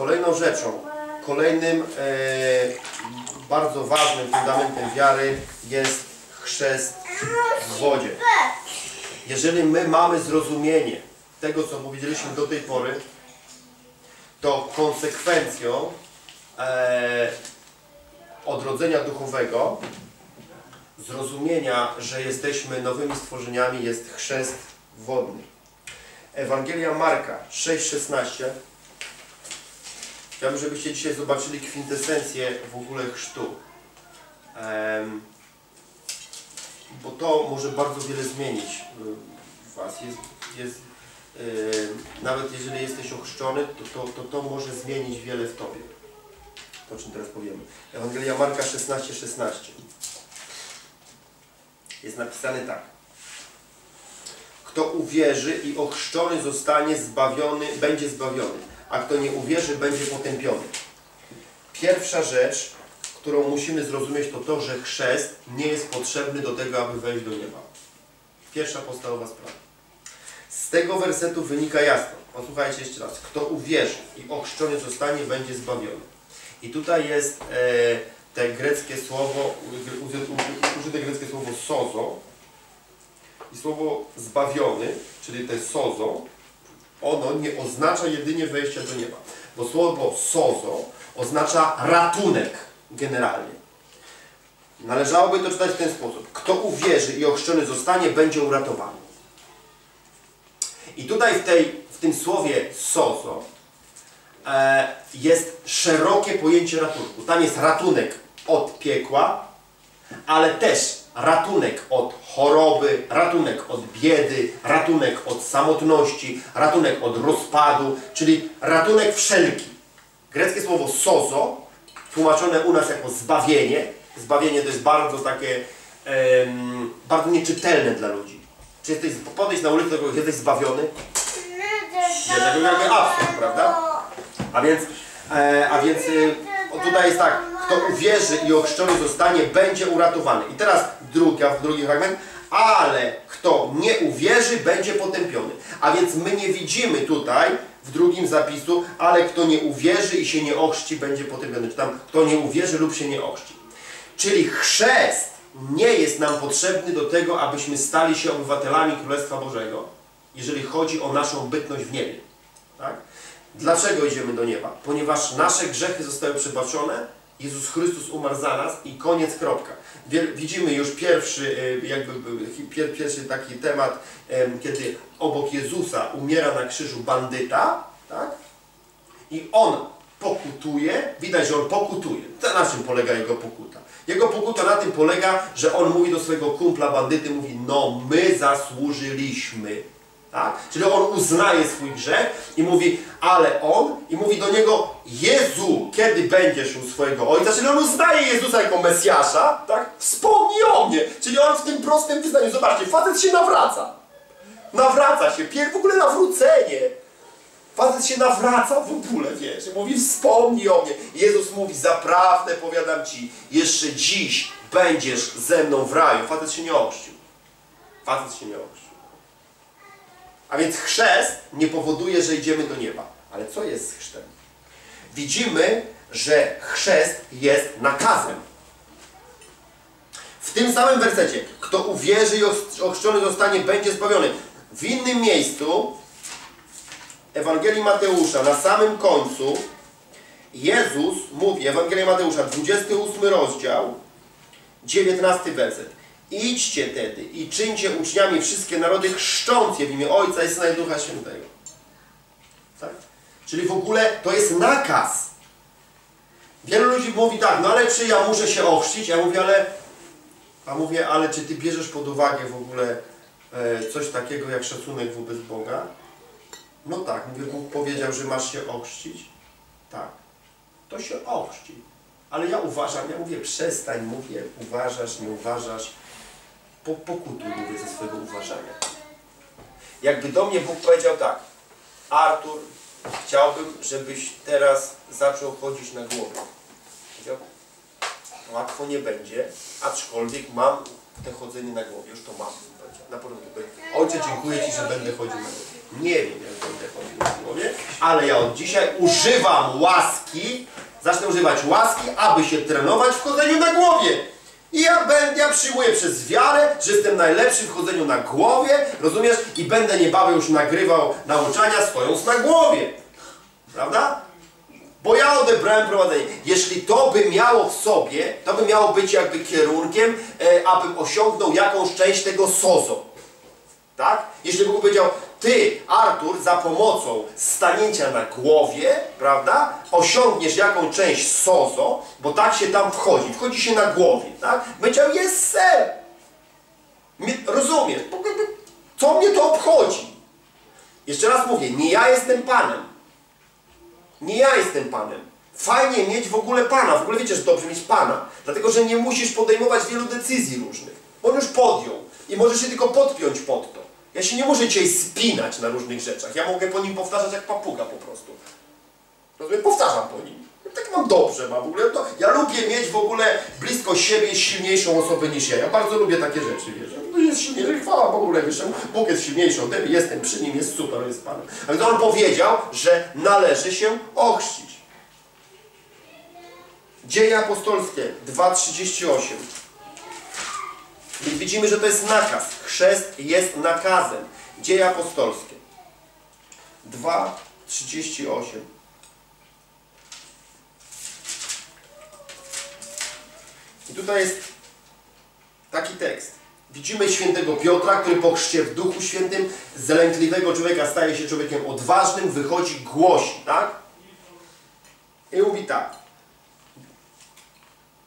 Kolejną rzeczą, kolejnym e, bardzo ważnym fundamentem wiary jest chrzest w wodzie. Jeżeli my mamy zrozumienie tego, co powiedzieliśmy do tej pory, to konsekwencją e, odrodzenia duchowego, zrozumienia, że jesteśmy nowymi stworzeniami, jest chrzest wodny. Ewangelia Marka 6,16 Chciałbym, żebyście dzisiaj zobaczyli kwintesencję w ogóle chrztu. Bo to może bardzo wiele zmienić y, w Was. Jest, jest, y, nawet jeżeli jesteś ochrzczony, to to, to to może zmienić wiele w Tobie. To, o czym teraz powiemy. Ewangelia Marka 16,16 16. Jest napisane tak. Kto uwierzy i ochrzczony zostanie zbawiony, będzie zbawiony, a kto nie uwierzy, będzie potępiony. Pierwsza rzecz, którą musimy zrozumieć, to to, że chrzest nie jest potrzebny do tego, aby wejść do nieba. Pierwsza podstawowa sprawa. Z tego wersetu wynika jasno. Posłuchajcie jeszcze raz. Kto uwierzy i ochrzczony zostanie, będzie zbawiony. I tutaj jest e, te greckie słowo, użyte greckie słowo sozo, i słowo zbawiony, czyli te sozo, ono nie oznacza jedynie wejścia do nieba. Bo słowo sozo oznacza ratunek generalnie. Należałoby to czytać w ten sposób. Kto uwierzy i ochrzczony zostanie, będzie uratowany. I tutaj w, tej, w tym słowie sozo e, jest szerokie pojęcie ratunku. Tam jest ratunek od piekła, ale też ratunek od choroby, ratunek od biedy, ratunek od samotności, ratunek od rozpadu, czyli ratunek wszelki. Greckie słowo sozo, tłumaczone u nas jako zbawienie. Zbawienie to jest bardzo takie, em, bardzo nieczytelne dla ludzi. Czy jesteś, podejść na ulicę, to jesteś zbawiony? Nie, tak jakby absurd, prawda? A więc, e, a więc o, tutaj jest tak, kto uwierzy i ochrzczony zostanie, będzie uratowany. I teraz druga, drugi fragment, ale kto nie uwierzy, będzie potępiony. A więc my nie widzimy tutaj w drugim zapisu, ale kto nie uwierzy i się nie ochrzci, będzie potępiony. Czy tam kto nie uwierzy lub się nie ochrzci. Czyli chrzest nie jest nam potrzebny do tego, abyśmy stali się obywatelami Królestwa Bożego, jeżeli chodzi o naszą bytność w niebie. Tak? Dlaczego idziemy do nieba? Ponieważ nasze grzechy zostały przebaczone, Jezus Chrystus umarł za nas i koniec, kropka. Widzimy już pierwszy, e, jakby e, pier, pierwszy taki temat, em, kiedy obok Jezusa umiera na krzyżu bandyta, tak? I on pokutuje, widać, że on pokutuje. Na czym polega jego pokuta? Jego pokuta na tym polega, że on mówi do swojego kumpla bandyty, mówi, no my zasłużyliśmy. Tak? Czyli on uznaje swój grzech i mówi, ale on, i mówi do niego, Jezu, kiedy będziesz u swojego ojca, czyli on uznaje Jezusa jako Mesjasza, tak? Wspomnij o mnie. Czyli on w tym prostym wyznaniu, zobaczcie, facet się nawraca. Nawraca się, pier- w ogóle nawrócenie. Facet się nawraca w ogóle, wiesz, i mówi wspomnij o mnie. Jezus mówi, zaprawdę powiadam Ci, jeszcze dziś będziesz ze mną w raju. Facet się nie ochrzcił. Facet się nie ochrzcił. A więc chrzest nie powoduje, że idziemy do nieba. Ale co jest z chrztem? Widzimy, że chrzest jest nakazem. W tym samym wersecie, kto uwierzy i ochrzczony zostanie, będzie zbawiony. W innym miejscu Ewangelii Mateusza, na samym końcu, Jezus mówi, Ewangelia Mateusza, 28 rozdział, 19 werset. Idźcie tedy i czyńcie uczniami wszystkie narody, chrzcząc je w imię Ojca i Syna i Ducha Świętego. Tak? Czyli w ogóle to jest nakaz. Wielu ludzi mówi tak, no ale czy ja muszę się ochrzcić? Ja mówię, ale, a mówię, ale czy ty bierzesz pod uwagę w ogóle e, coś takiego jak szacunek wobec Boga? No tak, mówię, Bóg powiedział, że masz się ochrzcić. Tak. To się ochrzci. Ale ja uważam, ja mówię, przestań, mówię, uważasz, nie uważasz. Po, pokutuj, mówię, ze swojego uważania. Jakby do mnie Bóg powiedział tak, Artur, chciałbym, żebyś teraz zaczął chodzić na głowę. Łatwo nie będzie, aczkolwiek mam te chodzenie na głowie, już to mam. Na początku powiedział, ojcze, dziękuję Ci, że będę chodził na głowie. Nie wiem, jak będę chodził na głowie, ale ja od dzisiaj używam łaski, zacznę używać łaski, aby się trenować w chodzeniu na głowie. I ja będę, ja przyjmuję przez wiarę, że jestem najlepszy w chodzeniu na głowie, rozumiesz? I będę niebawem już nagrywał nauczania stojąc na głowie. Prawda? Bo ja odebrałem prowadzenie. Jeśli to by miało w sobie, to by miało być jakby kierunkiem, e, abym osiągnął jakąś część tego sozo. Tak? Jeśli Bóg powiedział, ty, Artur, za pomocą stanięcia na głowie, prawda, osiągniesz jakąś część sozo, bo tak się tam wchodzi, wchodzi się na głowie, tak? Powiedział, jest ser. Rozumiesz? Co mnie to obchodzi? Jeszcze raz mówię, nie ja jestem Panem. Nie ja jestem Panem. Fajnie mieć w ogóle Pana. W ogóle wiecie, że dobrze mieć Pana. Dlatego, że nie musisz podejmować wielu decyzji różnych. On już podjął. I możesz się tylko podpiąć pod to. Ja się nie muszę dzisiaj spinać na różnych rzeczach. Ja mogę po nim powtarzać jak papuga po prostu. Rozumiem? Powtarzam po nim. Ja tak mam dobrze, mam w ogóle to. Ja lubię mieć w ogóle blisko siebie silniejszą osobę niż ja. Ja bardzo lubię takie rzeczy, wiesz. No jest silniejszy, chwała w ogóle, wiesz. Bóg jest silniejszy ode jestem przy nim, jest super, jest Panem. A więc on powiedział, że należy się ochrzcić. Dzieje apostolskie 2.38. Więc widzimy, że to jest nakaz. Chrzest jest nakazem. Dzieje apostolskie 2.38. I tutaj jest taki tekst. Widzimy świętego Piotra, który po chrzcie w Duchu Świętym z lękliwego człowieka staje się człowiekiem odważnym, wychodzi, głosi, tak? I mówi tak.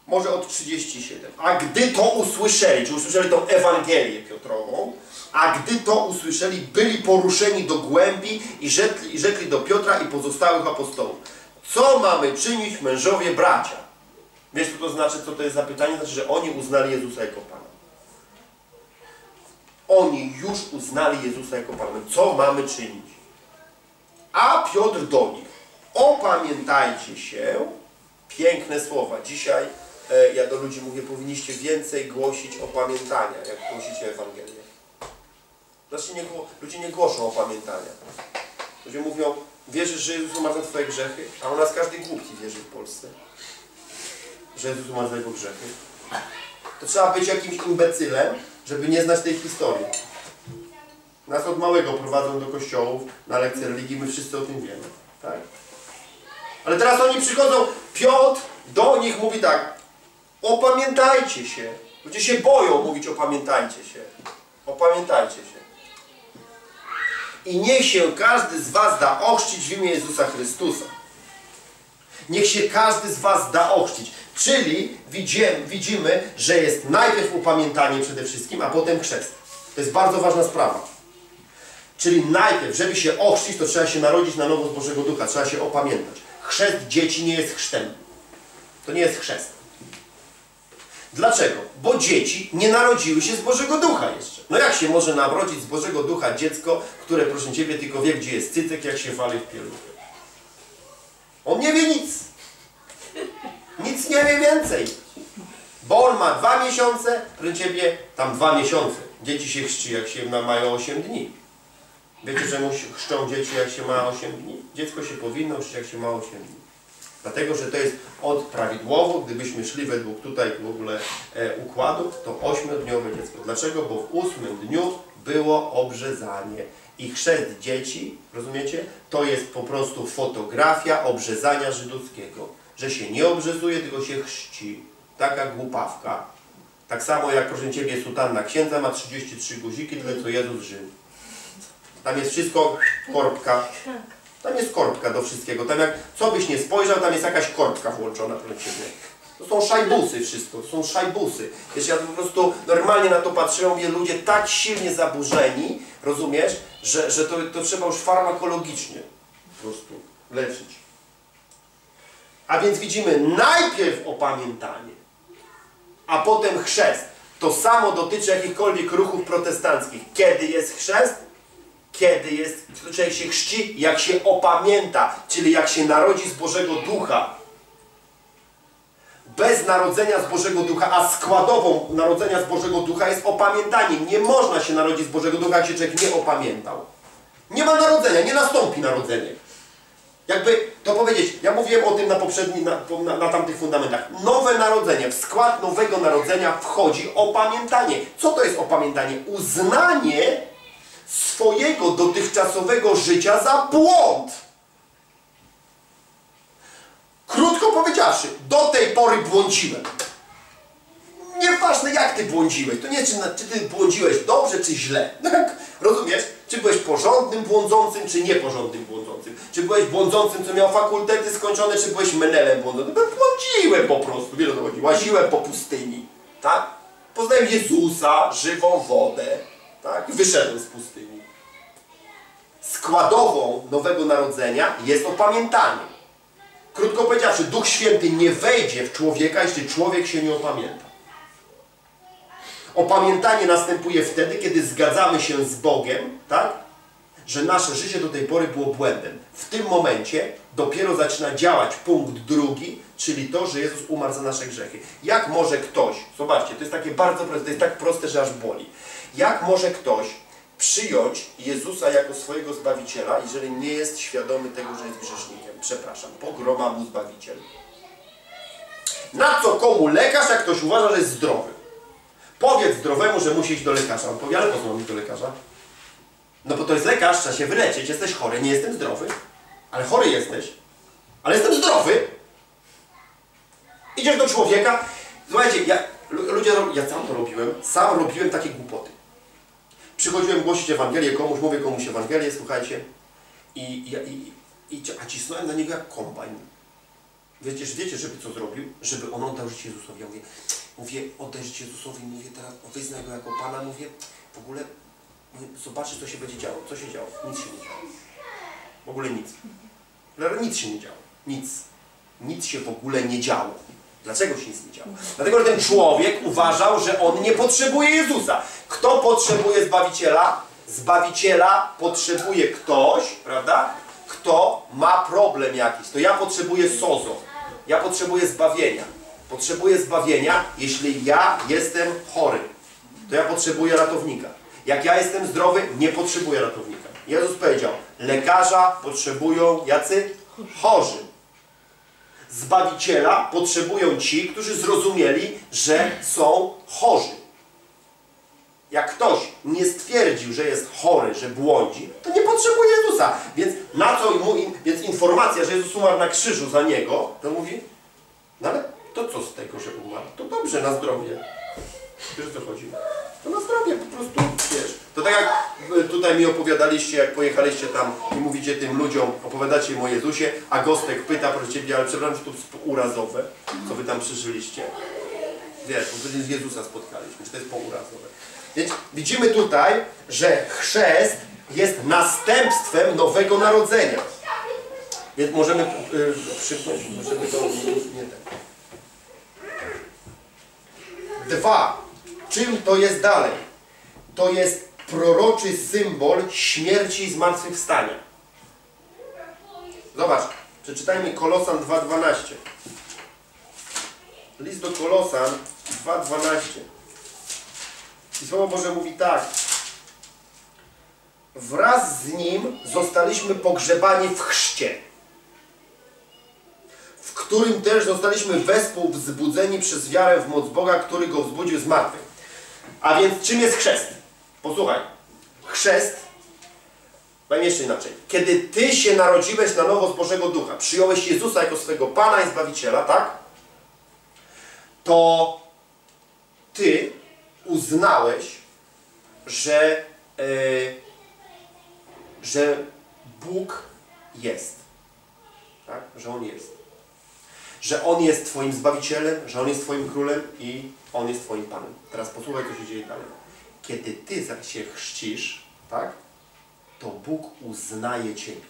Może od 37. A gdy to usłyszeli, czy usłyszeli tą Ewangelię Piotrową, a gdy to usłyszeli, byli poruszeni do głębi i rzekli, rzekli do Piotra i pozostałych apostołów. Co mamy czynić mężowie bracia? Wiesz co to znaczy, co to jest zapytanie? Znaczy, że oni uznali Jezusa jako Pana. Oni już uznali Jezusa jako Pana. Co mamy czynić? A Piotr do nich. Opamiętajcie się. Piękne słowa. Dzisiaj ja do ludzi mówię, powinniście więcej głosić opamiętania, jak głosicie Ewangelię. Znaczy nie, ludzie nie głoszą opamiętania. Ludzie mówią, wierzysz, że Jezus umarł za Twoje grzechy? A u nas każdy głupi wierzy w Polsce. Że Jezus umarł za jego grzechy. To trzeba być jakimś imbecylem, żeby nie znać tej historii. Nas od małego prowadzą do kościołów na lekcje religii, my wszyscy o tym wiemy. Tak? Ale teraz oni przychodzą, Piotr do nich mówi tak, opamiętajcie się. Ludzie się boją mówić opamiętajcie się. Opamiętajcie się. I niech się każdy z was da ochrzcić w imię Jezusa Chrystusa. Niech się każdy z was da ochrzcić. Czyli widzimy, widzimy, że jest najpierw upamiętanie przede wszystkim, a potem chrzest. To jest bardzo ważna sprawa. Czyli najpierw, żeby się ochrzcić, to trzeba się narodzić na nowo z Bożego Ducha, trzeba się opamiętać. Chrzest dzieci nie jest chrztem. To nie jest chrzest. Dlaczego? Bo dzieci nie narodziły się z Bożego Ducha jeszcze. No jak się może narodzić z Bożego Ducha dziecko, które, proszę Ciebie, tylko wie, gdzie jest cycek, jak się wali w pieluchę? On nie wie nic. Nic nie wie więcej. Bo on ma dwa miesiące, proszę Ciebie, tam dwa miesiące. Dzieci się chrzci, jak się ma, mają 8 dni. Wiecie, że chrzczą dzieci, jak się ma 8 dni? Dziecko się powinno chrzcić, jak się ma 8 dni. Dlatego, że to jest od prawidłowo, gdybyśmy szli według tutaj w ogóle e, układu, to ośmiodniowe dziecko. Dlaczego? Bo w ósmym dniu było obrzezanie. I chrzest dzieci, rozumiecie, to jest po prostu fotografia obrzezania żydowskiego. Że się nie obrzezuje, tylko się chrzci. Taka głupawka. Tak samo jak, proszę Ciebie, sutanna księdza ma 33 guziki, tyle co Jezus żył. Tam jest wszystko korbka. Tam jest korbka do wszystkiego. Tam jak co byś nie spojrzał, tam jest jakaś korbka włączona proszę Ciebie. To są szajbusy wszystko, to są szajbusy. Wiesz, ja po prostu normalnie na to patrzyłem, mówię, ludzie tak silnie zaburzeni, rozumiesz, że, że to, to trzeba już farmakologicznie po prostu leczyć. A więc widzimy najpierw opamiętanie, a potem chrzest. To samo dotyczy jakichkolwiek ruchów protestanckich. Kiedy jest chrzest? Kiedy jest, człowiek się chrzci, jak się opamięta, czyli jak się narodzi z Bożego Ducha. Bez narodzenia z Bożego Ducha, a składową narodzenia z Bożego Ducha jest opamiętanie. Nie można się narodzić z Bożego Ducha, jak się człowiek nie opamiętał. Nie ma narodzenia, nie nastąpi narodzenie. Jakby to powiedzieć, ja mówiłem o tym na poprzednich, na, na, na tamtych fundamentach. Nowe narodzenie, w skład nowego narodzenia wchodzi opamiętanie. Co to jest opamiętanie? Uznanie swojego dotychczasowego życia za błąd. Krótko powiedziawszy, do tej pory błądziłem. Nieważne jak ty błądziłeś, to nie czy, czy ty błądziłeś dobrze czy źle. Rozumiesz? Czy byłeś porządnym błądzącym, czy nieporządnym błądzącym? Czy byłeś błądzącym, co miał fakultety skończone, czy byłeś menelem błądzącym? No, błądziłem po prostu, wiele to chodzi. Łaziłem po pustyni, tak? Poznałem Jezusa, żywą wodę, tak? Wyszedłem z pustyni. Składową Nowego Narodzenia jest opamiętanie. Krótko powiedziawszy, Duch Święty nie wejdzie w człowieka, jeśli człowiek się nie opamięta. Opamiętanie następuje wtedy, kiedy zgadzamy się z Bogiem, tak? Że nasze życie do tej pory było błędem. W tym momencie dopiero zaczyna działać punkt drugi, czyli to, że Jezus umarł za nasze grzechy. Jak może ktoś, zobaczcie, to jest takie bardzo proste, to jest tak proste, że aż boli. Jak może ktoś przyjąć Jezusa jako swojego Zbawiciela, jeżeli nie jest świadomy tego, że jest grzesznikiem? Przepraszam, pogroma mu Zbawiciel. Na co komu lekarz, jak ktoś uważa, że jest zdrowy? Powiedz zdrowemu, że musi iść do lekarza. On powie, ale po co mam iść do lekarza? No bo to jest lekarz, trzeba się wyleczyć, jesteś chory, nie jestem zdrowy. Ale chory jesteś. Ale jestem zdrowy. Idziesz do człowieka. Słuchajcie, ja, ludzie, ja sam to robiłem, sam robiłem takie głupoty. Przychodziłem głosić Ewangelię komuś, mówię komuś Ewangelię, słuchajcie. I, i, i, i a cisnąłem na niego jak kombajn. Wiecie, wiecie, żeby co zrobił? Żeby on oddał życie Jezusowi. Ja mówię, mówię, oddaj życie Jezusowi, mówię teraz, wyznaj Go jako Pana, mówię, w ogóle mówię, zobaczysz, co się będzie działo. Co się działo? Nic się nie działo. W ogóle nic. Nic się nie działo. Nic. Nic się w ogóle nie działo. Dlaczego się nic nie działo? Dlatego, że ten człowiek uważał, że on nie potrzebuje Jezusa. Kto potrzebuje Zbawiciela? Zbawiciela potrzebuje ktoś, prawda? Kto ma problem jakiś. To ja potrzebuję sozo. Ja potrzebuję zbawienia. Potrzebuję zbawienia, jeśli ja jestem chory. To ja potrzebuję ratownika. Jak ja jestem zdrowy, nie potrzebuję ratownika. Jezus powiedział, lekarza potrzebują jacy? Chorzy. Zbawiciela potrzebują ci, którzy zrozumieli, że są chorzy. Jak ktoś nie stwierdził, że jest chory, że błądzi, to nie potrzebuje Jezusa. Więc na co mu, więc informacja, że Jezus umarł na krzyżu za niego, to mówi, no to co z tego, że umarł? To dobrze, na zdrowie. Wiesz co chodzi? To na zdrowie, po prostu, wiesz. To tak jak tutaj mi opowiadaliście, jak pojechaliście tam i mówicie tym ludziom, opowiadacie im o Jezusie, a Gostek pyta, proszę Ciebie, ale przepraszam, że to jest urazowe, co Wy tam przeżyliście. Wiesz, bo z Jezusa spotkaliśmy, czy to jest pourazowe. Więc widzimy tutaj, że chrzest jest następstwem nowego narodzenia. Więc możemy yy, przypnąć, możemy to nie tak. Dwa. Czym to jest dalej? To jest proroczy symbol śmierci i zmartwychwstania. Zobacz, przeczytajmy Kolosan 2.12. List do Kolosan 2.12. I Słowo Boże mówi tak. Wraz z Nim zostaliśmy pogrzebani w chrzcie, w którym też zostaliśmy wespół wzbudzeni przez wiarę w moc Boga, który Go wzbudził z martwych. A więc czym jest chrzest? Posłuchaj. Chrzest, powiem jeszcze inaczej. Kiedy Ty się narodziłeś na nowo z Bożego Ducha, przyjąłeś Jezusa jako swego Pana i Zbawiciela, tak? To Ty uznałeś, że, yy, że Bóg jest. Tak? Że On jest. Że On jest Twoim Zbawicielem, że On jest Twoim Królem i On jest Twoim Panem. Teraz posłuchaj, co się dzieje dalej. Kiedy Ty się chrzcisz, tak? To Bóg uznaje Ciebie.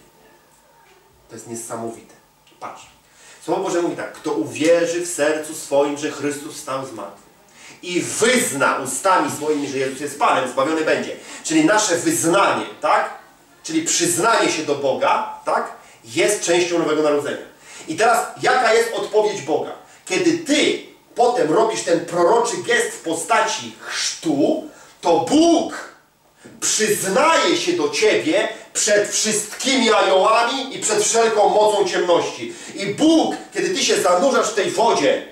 To jest niesamowite. Patrz. Słowo Boże mówi tak. Kto uwierzy w sercu swoim, że Chrystus stał z martwych i wyzna ustami swoimi, że Jezus jest Panem, zbawiony będzie. Czyli nasze wyznanie, tak? Czyli przyznanie się do Boga, tak? Jest częścią Nowego Narodzenia. I teraz, jaka jest odpowiedź Boga? Kiedy Ty potem robisz ten proroczy gest w postaci chrztu, to Bóg Przyznaje się do Ciebie przed wszystkimi aniołami i przed wszelką mocą ciemności. I Bóg, kiedy Ty się zanurzasz w tej wodzie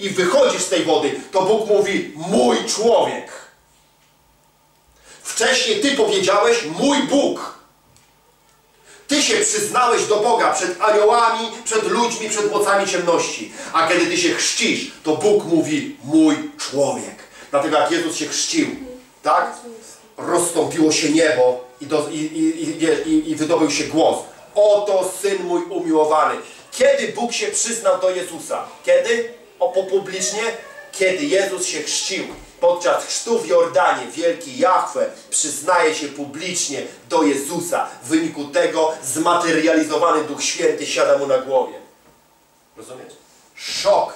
i wychodzisz z tej wody, to Bóg mówi, mój człowiek. Wcześniej Ty powiedziałeś, mój Bóg. Ty się przyznałeś do Boga przed aniołami, przed ludźmi, przed mocami ciemności. A kiedy Ty się chrzcisz, to Bóg mówi, mój człowiek. Dlatego jak Jezus się chrzcił, tak? Rozstąpiło się niebo i, do, i, i, i, i, wydobył się głos. Oto Syn mój umiłowany. Kiedy Bóg się przyznał do Jezusa? Kiedy? O, publicznie? Kiedy Jezus się chrzcił. Podczas chrztu w Jordanie wielki Jahwe przyznaje się publicznie do Jezusa. W wyniku tego zmaterializowany Duch Święty siada mu na głowie. Rozumiesz? Szok.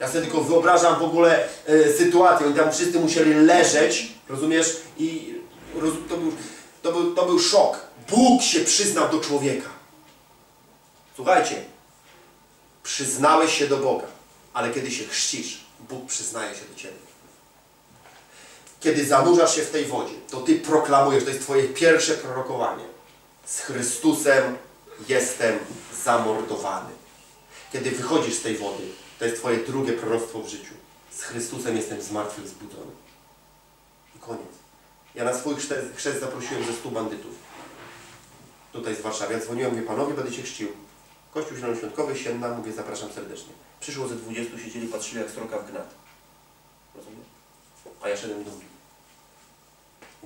Ja sobie tylko wyobrażam w ogóle e, sytuację. Oni tam wszyscy musieli leżeć, rozumiesz? I roz, to, był, to, był, to był szok. Bóg się przyznał do człowieka. Słuchajcie, przyznałeś się do Boga, ale kiedy się chrzcisz, Bóg przyznaje się do Ciebie. Kiedy zanurzasz się w tej wodzie, to Ty proklamujesz, to jest Twoje pierwsze prorokowanie. Z Chrystusem jestem zamordowany. Kiedy wychodzisz z tej wody, to jest Twoje drugie proroctwo w życiu. Z Chrystusem jestem zmartwychwzbudzony. I koniec. Ja na swój chrzest, zaprosiłem ze stu bandytów. Tutaj z Warszawy. Ja dzwoniłem, mówię, panowie, będę się chrzcił. Kościół Zielonoświątkowy, Sienna, mówię, zapraszam serdecznie. Przyszło ze 20, siedzieli, patrzyli jak sroka w gnat. Rozumiesz? A ja szedłem drugi.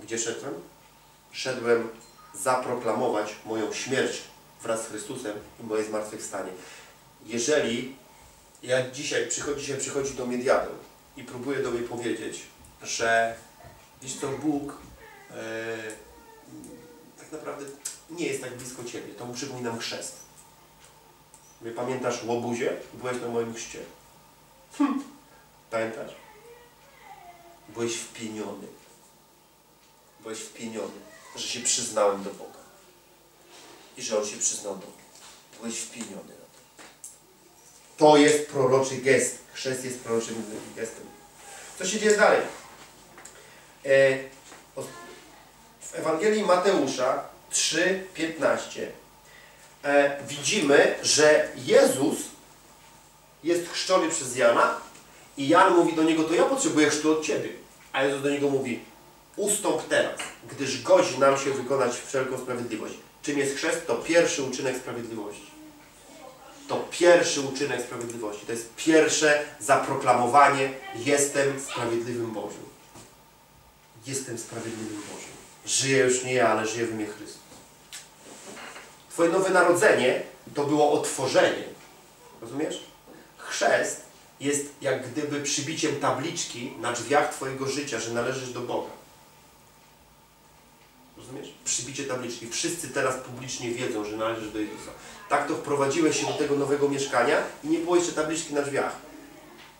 Gdzie szedłem? Szedłem zaproklamować moją śmierć wraz z Chrystusem i moje zmartwychwstanie. Jeżeli ja dzisiaj przychodzi, dzisiaj przychodzi do mnie diabeł i próbuje do mnie powiedzieć, że wiesz co, Bóg e, tak naprawdę nie jest tak blisko Ciebie, to mu przypominam chrzest. Mówię, pamiętasz łobuzie? Byłeś na moim chrzcie. Hm. Pamiętasz? Byłeś wpieniony. Byłeś wpieniony, że się przyznałem do Boga. I że On się przyznał do mnie. Byłeś wpieniony na to. To jest proroczy gest. Chrzest jest proroczym gestem. Co się dzieje dalej? E, w Ewangelii Mateusza 3,15 e, widzimy, że Jezus jest chrzczony przez Jana i Jan mówi do niego, to ja potrzebuję chrztu od Ciebie. A Jezus do niego mówi, ustąp teraz, gdyż godzi nam się wykonać wszelką sprawiedliwość. Czym jest chrzest? To pierwszy uczynek sprawiedliwości. To pierwszy uczynek sprawiedliwości. To jest pierwsze zaproklamowanie jestem sprawiedliwym Bożym. Jestem sprawiedliwym Bożym. Żyję już nie ja, ale żyję w mnie Chrystus. Twoje nowe narodzenie to było otworzenie. Rozumiesz? Chrzest jest jak gdyby przybiciem tabliczki na drzwiach Twojego życia, że należysz do Boga. Rozumiesz? Przybicie tabliczki. Wszyscy teraz publicznie wiedzą, że należysz do Jezusa. Tak to wprowadziłeś się do tego nowego mieszkania i nie było jeszcze tabliczki na drzwiach.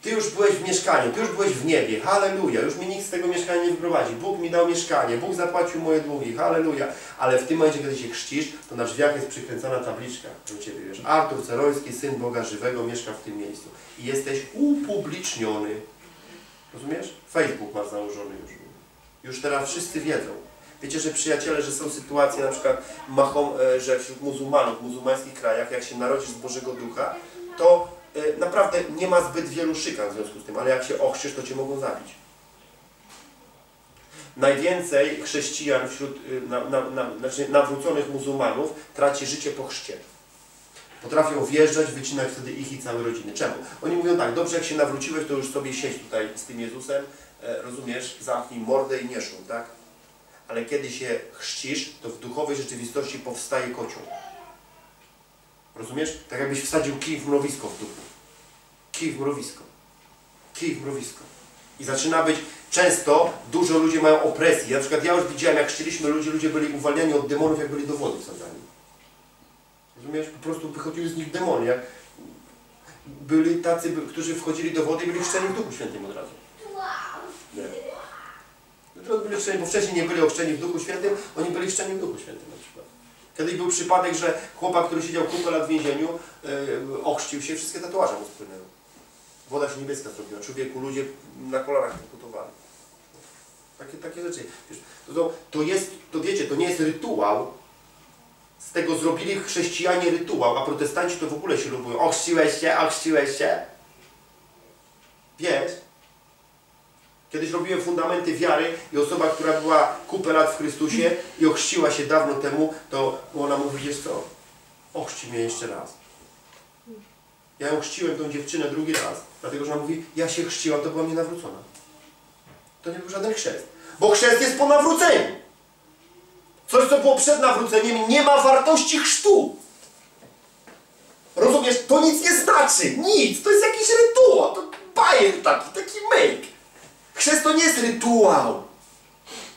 Ty już byłeś w mieszkaniu, Ty już byłeś w niebie, halleluja, już mnie nikt z tego mieszkania nie wyprowadzi. Bóg mi dał mieszkanie, Bóg zapłacił moje długi, halleluja. Ale w tym momencie, kiedy się chrzcisz, to na drzwiach jest przykręcona tabliczka do Ciebie, wiesz. Artur Ceroński, Syn Boga Żywego, mieszka w tym miejscu. I jesteś upubliczniony. Rozumiesz? Facebook masz założony już. Już teraz wszyscy wiedzą. Wiecie, że przyjaciele, że są sytuacje na przykład, machą, e, że wśród muzułmanów, w muzułmańskich krajach, jak się narodzisz z Bożego Ducha, to e, naprawdę nie ma zbyt wielu szykan w związku z tym, ale jak się ochrzcisz, to Cię mogą zabić. Najwięcej chrześcijan wśród e, na, na, na, znaczy nawróconych muzułmanów traci życie po chrzcie. Potrafią wjeżdżać, wycinać wtedy ich i całe rodziny. Czemu? Oni mówią tak, dobrze jak się nawróciłeś, to już sobie siedź tutaj z tym Jezusem, rozumiesz, zamknij mordę i nie szum, tak? Ale kiedy się chrzcisz, to w duchowej rzeczywistości powstaje kocioł. Rozumiesz? Tak jakbyś wsadził kij w mrowisko w duchu. Kij w mrowisko. Kij w mrowisko. I zaczyna być, często dużo ludzi mają opresję. Na przykład ja już widziałem, jak chrzciliśmy ludzi, ludzie byli uwalniani od demonów, jak byli do wody wsadzani. Rozumiesz? Po prostu wychodziły z nich demony. Jak byli tacy, którzy wchodzili do wody i byli chrzczeni w Duchu Świętym od razu. Nie byli chrzczeni, bo wcześniej nie byli ochrzczeni w Duchu Świętym, oni byli chrzczeni w Duchu Świętym na przykład. Kiedyś był przypadek, że chłopak, który siedział kupę lat w więzieniu, yy, ochrzcił się, wszystkie tatuaże mu spłynęły. Woda się niebieska zrobiła. Człowieku, ludzie na kolanach pokutowali. Takie, takie rzeczy. Wiesz, to, to, to jest, to wiecie, to nie jest rytuał. Z tego zrobili chrześcijanie rytuał, a protestanci to w ogóle się lubują. Ochrzciłeś się, ochrzciłeś się. Wiesz? Kiedyś robiłem fundamenty wiary i osoba, która była kupę lat w Chrystusie i ochrzciła się dawno temu, to ona mówi, wiesz co, ochrzci mnie jeszcze raz. Ja ją chrzciłem, tą dziewczynę drugi raz, dlatego że ona mówi, ja się chrzciłam, to byłam nienawrócona. To nie był żaden chrzest. Bo chrzest jest po nawróceniu. Coś, co było przed nawróceniem, nie ma wartości chrztu. Rozumiesz? To nic nie znaczy. Nic. To jest jakiś rytuał. To bajer taki, taki myk. Chrzest to nie jest rytuał.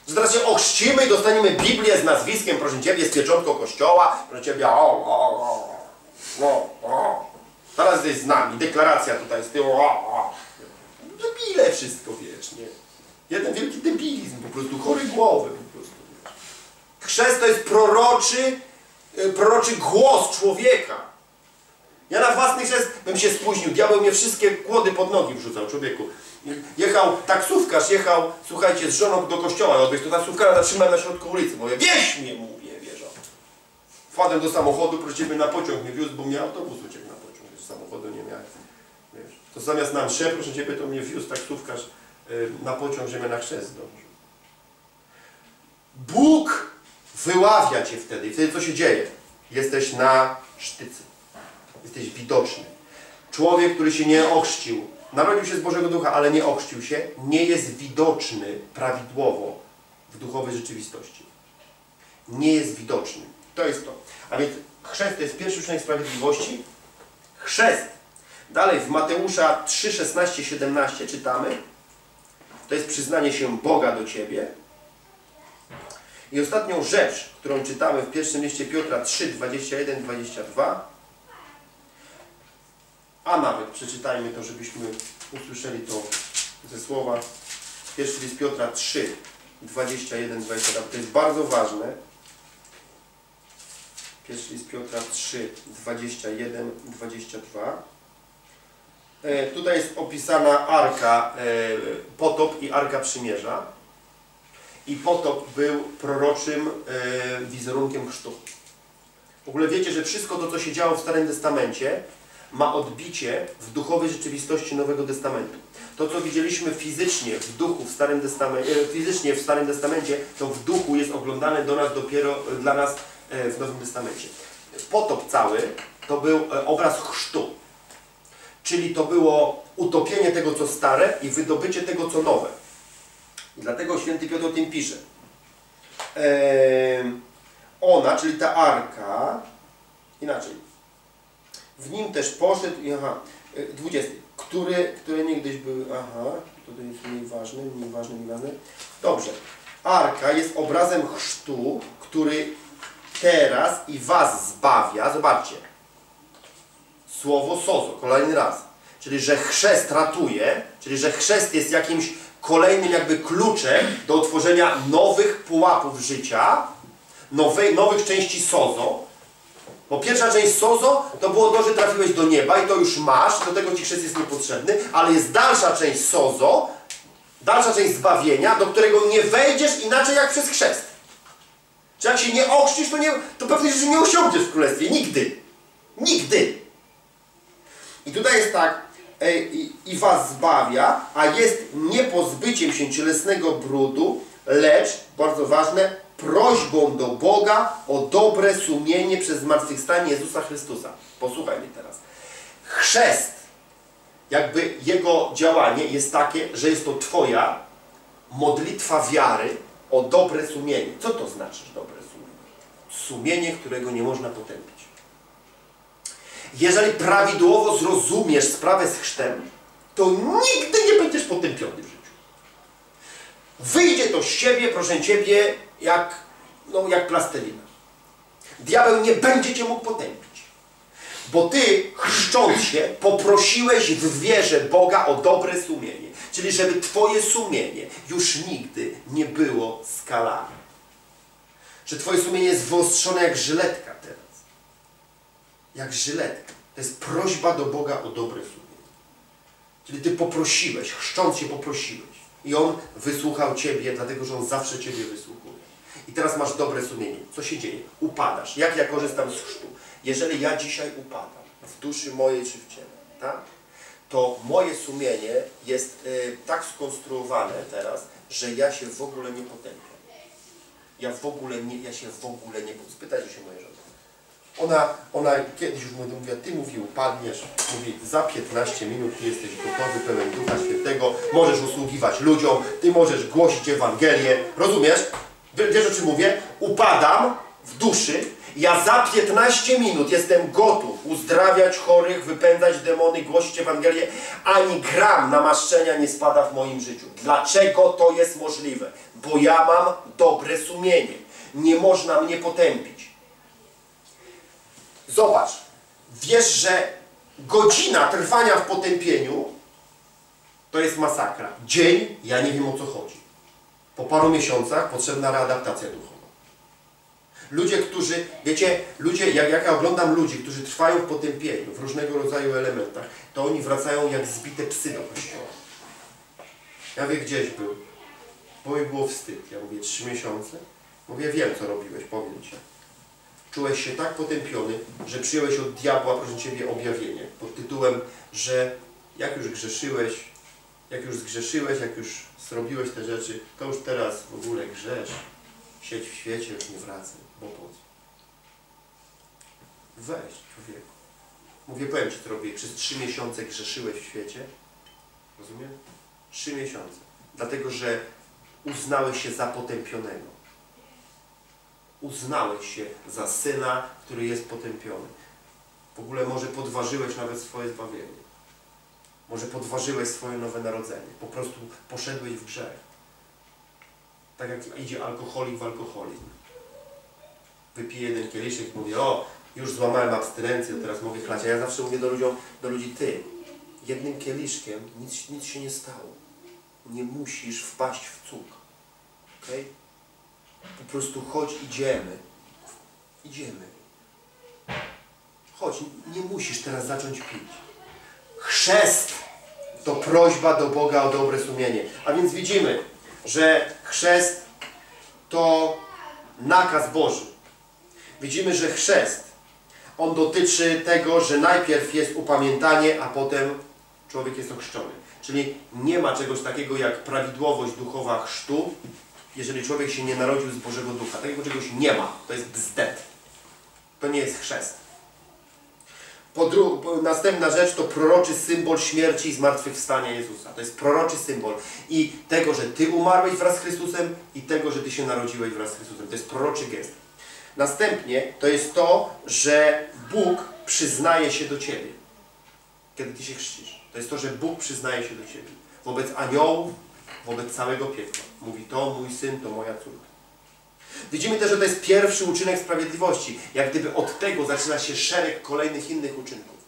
Że teraz się ochrzcimy i dostaniemy Biblię z nazwiskiem, proszę Ciebie, z pieczątką kościoła, proszę Ciebie, o, o, o, o, o. Teraz jest z nami, deklaracja tutaj z tyłu, o, o. Debile wszystko, wiesz, nie? Jeden wielki debilizm, po prostu chory głowy, po prostu. Chrzest to jest proroczy, y, proroczy głos człowieka. Ja na własny chrzest bym się spóźnił. Diabeł mnie wszystkie kłody pod nogi wrzucał, człowieku. Jechał taksówkarz, jechał, słuchajcie, z żoną do kościoła odwieźć, to taksówkarza zatrzymałem na środku ulicy. Mówię, wieś mnie, mówię, wierzą. Wpadłem do samochodu, prosimy na pociąg mnie wiózł, bo mnie autobus uciekł na pociąg, wiesz, samochodu nie miałem. Wiesz. To zamiast na mszę, proszę Ciebie, to mnie wiózł taksówkarz y, na pociąg, żeby na chrzest zdążył. Bóg wyławia Cię wtedy. I wtedy co się dzieje? Jesteś na sztycy. Jesteś widoczny. Człowiek, który się nie ochrzcił, narodził się z Bożego Ducha, ale nie ochrzcił się, nie jest widoczny prawidłowo w duchowej rzeczywistości. Nie jest widoczny. To jest to. A więc chrzest to jest pierwszy uczynek sprawiedliwości. Chrzest. Dalej w Mateusza 3, 16, 17 czytamy. To jest przyznanie się Boga do Ciebie. I ostatnią rzecz, którą czytamy w pierwszym liście Piotra 3, 21, 22. A nawet przeczytajmy to, żebyśmy usłyszeli to ze słowa. Pierwszy list Piotra 3, 21, 22. To jest bardzo ważne. Pierwszy list Piotra 3, 21, 22. E, tutaj jest opisana arka, e, potop i arka przymierza. I potop był proroczym e, wizerunkiem chrztu. W ogóle wiecie, że wszystko to, co się działo w Starym Testamencie, ma odbicie w duchowej rzeczywistości Nowego Testamentu. To, co widzieliśmy fizycznie w duchu w Starym Testamencie, fizycznie w Starym Testamencie, to w duchu jest oglądane do nas dopiero dla nas w Nowym Testamencie. Potop cały to był obraz chrztu. Czyli to było utopienie tego, co stare i wydobycie tego, co nowe. I dlatego święty Piotr o tym pisze. Ona, czyli ta arka, inaczej, w nim też poszedł, i aha, 20, który, które niegdyś były, aha, tutaj jest mniej ważny, mniej ważny, mniej ważny. Dobrze, arka jest obrazem chrztu, który teraz i was zbawia, zobaczcie, słowo sozo, kolejny raz. Czyli, że chrzest ratuje, czyli, że chrzest jest jakimś kolejnym jakby kluczem do otworzenia nowych pułapów życia, nowej, nowych części sozo. Bo pierwsza część sozo to było to, że trafiłeś do nieba i to już masz, do tego ci chrzest jest niepotrzebny, ale jest dalsza część sozo, dalsza część zbawienia, do którego nie wejdziesz inaczej jak przez chrzest. Czy jak się nie ochrzcisz, to, nie, to pewnie rzeczy nie osiągniesz w Królestwie. Nigdy. Nigdy. I tutaj jest tak, i, i was zbawia, a jest nie pozbyciem się cielesnego brudu, lecz, bardzo ważne, prośbą do Boga o dobre sumienie przez zmartwychwstanie Jezusa Chrystusa. Posłuchaj mnie teraz. Chrzest, jakby jego działanie jest takie, że jest to Twoja modlitwa wiary o dobre sumienie. Co to znaczy dobre sumienie? Sumienie, którego nie można potępić. Jeżeli prawidłowo zrozumiesz sprawę z chrztem, to nigdy nie będziesz potępiony w życiu. Wyjdzie to z siebie, proszę Ciebie, jak, no, jak plastelina. Diabeł nie będzie Cię mógł potępić. Bo Ty, chrzcząc się, poprosiłeś w wierze Boga o dobre sumienie. Czyli żeby Twoje sumienie już nigdy nie było skalane. Że Twoje sumienie jest wyostrzone jak żyletka teraz jak żyletka. To jest prośba do Boga o dobre sumienie. Czyli Ty poprosiłeś, chrzcząc się poprosiłeś. I On wysłuchał Ciebie, dlatego że On zawsze Ciebie wysłuchuje. I teraz masz dobre sumienie. Co się dzieje? Upadasz. Jak ja korzystam z chrztu? Jeżeli ja dzisiaj upadam w duszy mojej czy w ciele, tak? to moje sumienie jest y, tak skonstruowane teraz, że ja się w ogóle nie potępiam. Ja w ogóle nie, ja się w ogóle nie... Spytajcie się mojej żony. Ona, ona kiedyś już mówi, mówiła, ty mówi, upadniesz, mówi, za 15 minut jesteś gotowy, pełen Ducha Świętego, możesz usługiwać ludziom, ty możesz głosić Ewangelię, rozumiesz? Wiesz o czym mówię? Upadam w duszy, ja za 15 minut jestem gotów uzdrawiać chorych, wypędzać demony, głosić Ewangelię, ani gram namaszczenia nie spada w moim życiu. Dlaczego to jest możliwe? Bo ja mam dobre sumienie. Nie można mnie potępić. Zobacz, wiesz, że godzina trwania w potępieniu to jest masakra. Dzień, ja nie wiem o co chodzi. Po paru miesiącach potrzebna readaptacja duchowa. Ludzie, którzy, wiecie, ludzie, jak, jak ja oglądam ludzi, którzy trwają w potępieniu, w różnego rodzaju elementach, to oni wracają jak zbite psy do kościoła. Ja wie gdzieś był, bo mi było wstyd. Ja mówię, trzy miesiące? Mówię, wiem co robiłeś, powiem Ci. Czułeś się tak potępiony, że przyjąłeś od diabła, proszę Ciebie, objawienie pod tytułem, że jak już grzeszyłeś, jak już zgrzeszyłeś, jak już zrobiłeś te rzeczy, to już teraz w ogóle grzesz. Siedź w świecie, już nie wracaj, bo po co? Weź, człowieku. Mówię, powiem Ci, co robię. Przez trzy miesiące grzeszyłeś w świecie. Rozumiem? Trzy miesiące. Dlatego, że uznałeś się za potępionego. Uznałeś się za syna, który jest potępiony. W ogóle może podważyłeś nawet swoje zbawienie. Może podważyłeś swoje nowe narodzenie. Po prostu poszedłeś w grzech. Tak jak idzie alkoholik w alkoholizm. Wypije jeden kieliszek i mówi, o, już złamałem abstynencję, teraz mogę chlać. A ja zawsze mówię do, do ludzi, ty, jednym kieliszkiem nic, nic się nie stało. Nie musisz wpaść w cuk. Okay? Po prostu chodź, idziemy. Idziemy. Chodź, nie musisz teraz zacząć pić. Chrzest to prośba do Boga o dobre sumienie. A więc widzimy, że chrzest to nakaz Boży. Widzimy, że chrzest, on dotyczy tego, że najpierw jest upamiętanie, a potem człowiek jest ochrzczony. Czyli nie ma czegoś takiego jak prawidłowość duchowa chrztu, jeżeli człowiek się nie narodził z Bożego Ducha. Takiego czegoś nie ma. To jest bzdet. To nie jest chrzest. Po dru- następna rzecz to proroczy symbol śmierci i zmartwychwstania Jezusa. To jest proroczy symbol i tego, że Ty umarłeś wraz z Chrystusem i tego, że Ty się narodziłeś wraz z Chrystusem. To jest proroczy gest. Następnie to jest to, że Bóg przyznaje się do Ciebie, kiedy Ty się chrzcisz. To jest to, że Bóg przyznaje się do Ciebie. Wobec aniołów, wobec całego piekła. Mówi to mój syn, to moja córka. Widzimy też, że to jest pierwszy uczynek sprawiedliwości. Jak gdyby od tego zaczyna się szereg kolejnych innych uczynków.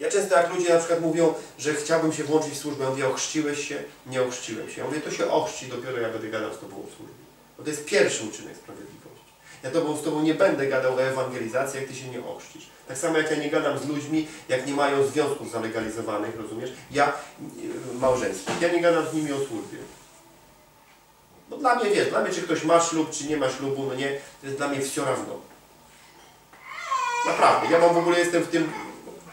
Ja często jak ludzie na przykład mówią, że chciałbym się włączyć w służbę, ja mówię, ochrzciłeś się? Nie ochrzciłem się. Ja mówię, to się ochrzci, dopiero ja będę gadał z Tobą o służbie. Bo to jest pierwszy uczynek sprawiedliwości. Ja tobą, z Tobą nie będę gadał o ewangelizacji, jak Ty się nie ochrzcisz. Tak samo jak ja nie gadam z ludźmi, jak nie mają związków zalegalizowanych, rozumiesz? Ja, małżeństwach, ja nie gadam z nimi o służbie. No dla mnie, wiesz, dla mnie czy ktoś ma ślub, czy nie ma ślubu, no nie, to jest dla mnie wsio rawno. Naprawdę, ja mam w ogóle, jestem w tym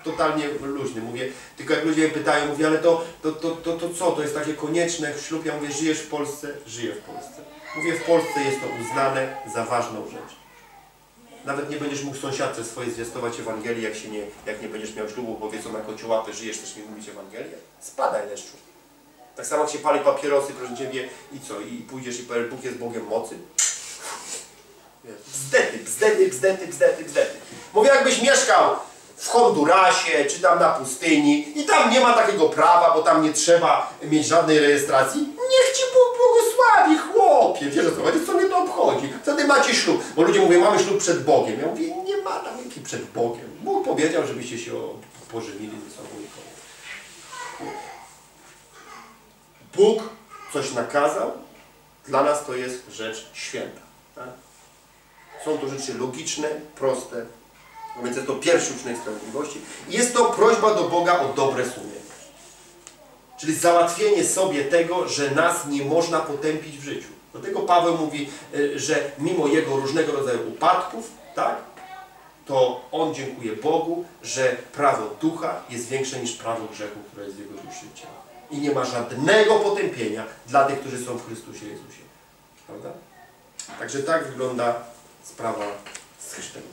totalnie luźny, mówię, tylko jak ludzie pytają, mówię, ale to, to, to, to, to co, to jest takie konieczne, ślub, ja mówię, żyjesz w Polsce? Żyję w Polsce. Mówię, w Polsce jest to uznane za ważną rzecz. Nawet nie będziesz mógł sąsiadce swojej zwiastować Ewangelii, jak, się nie, jak nie będziesz miał ślubu, bo wiedzą, na kociołapy żyjesz, też nie mówić Ewangelię. Spadaj leszczu. Tak samo jak się pali papierosy, proszę Ciebie, i co? I pójdziesz i powiesz, Bóg jest Bogiem mocy? Bzdety, bzdety, bzdety, bzdety, bzdety. Mówię, jakbyś mieszkał w Hondurasie, czy tam na pustyni i tam nie ma takiego prawa, bo tam nie trzeba mieć żadnej rejestracji. Niech Ci Bóg błogosławi, chłopie. Wiesz o co chodzi? Co mnie to obchodzi? Wtedy macie ślub. Bo ludzie mówią, mamy ślub przed Bogiem. Ja mówię, nie ma tam jaki przed Bogiem. Bóg powiedział, żebyście się pożenili ze sobą i koniec. Bóg coś nakazał, dla nas to jest rzecz święta. Tak? Są to rzeczy logiczne, proste. No więc jest to pierwszy uczynek sprawiedliwości. Jest to prośba do Boga o dobre sumienie. Czyli załatwienie sobie tego, że nas nie można potępić w życiu. Dlatego Paweł mówi, y, że mimo jego różnego rodzaju upadków, tak, to on dziękuje Bogu, że prawo ducha jest większe niż prawo grzechu, które jest w jego duszy ciele. I nie ma żadnego potępienia dla tych, którzy są w Chrystusie Jezusie. Prawda? Także tak wygląda sprawa z chrztem.